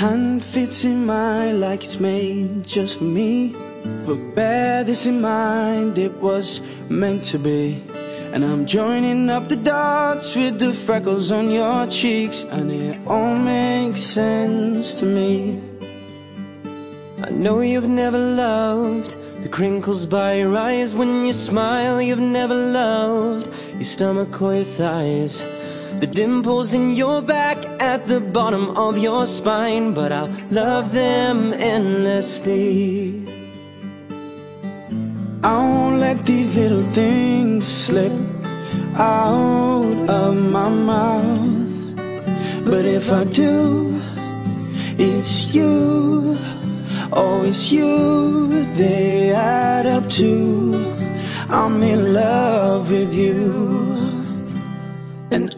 hand fits in mine like it's made just for me. But bear this in mind, it was meant to be. And I'm joining up the dots with the freckles on your cheeks, and it all makes sense to me. I know you've never loved the crinkles by your eyes when you smile. You've never loved your stomach or your thighs. The dimples in your back at the bottom of your spine, but I'll love them endlessly. I won't let these little things slip out of my mouth. But if I do, it's you. Oh, it's you they add up to. I'm in love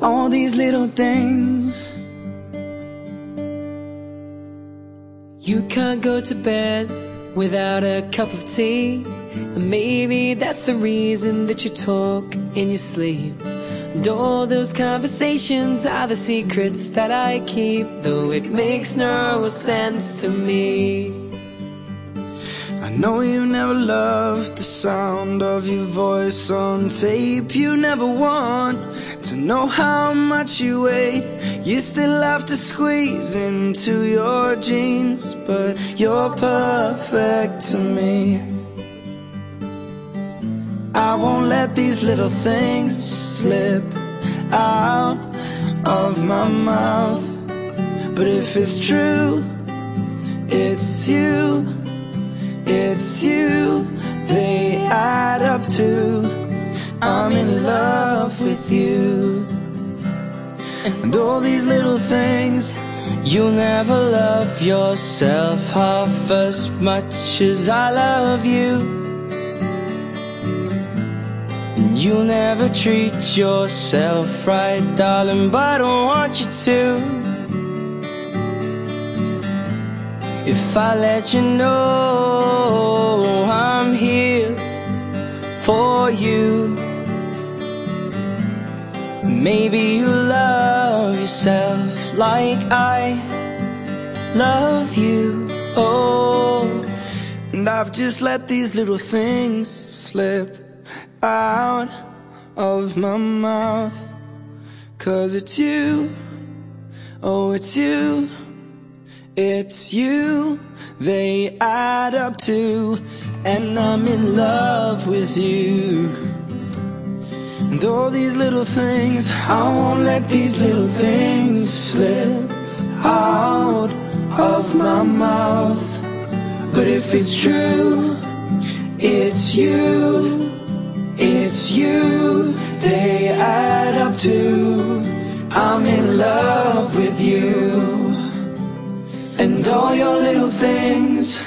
all these little things. You can't go to bed without a cup of tea. And maybe that's the reason that you talk in your sleep. And all those conversations are the secrets that I keep, though it makes no sense to me. I know you never loved the sound of your voice on tape. You never want to know how much you weigh. You still have to squeeze into your jeans, but you're perfect to me. I won't let these little things slip out of my mouth. But if it's true, it's you, it's you, they add up to. I'm in love with you. And all these little things. You'll never love yourself half as much as I love you. And you'll never treat yourself right, darling, but I don't want you to. If I let you know maybe you love yourself like I love you. Oh, And I've just let these little things slip out of my mouth. Cause it's you, oh, it's you, it's you, they add up to, and I'm in love with you. And all these little things, I won't let these little things slip out of my mouth. But if it's true, it's you, it's you, they add up to. I'm in love with you. And all your little things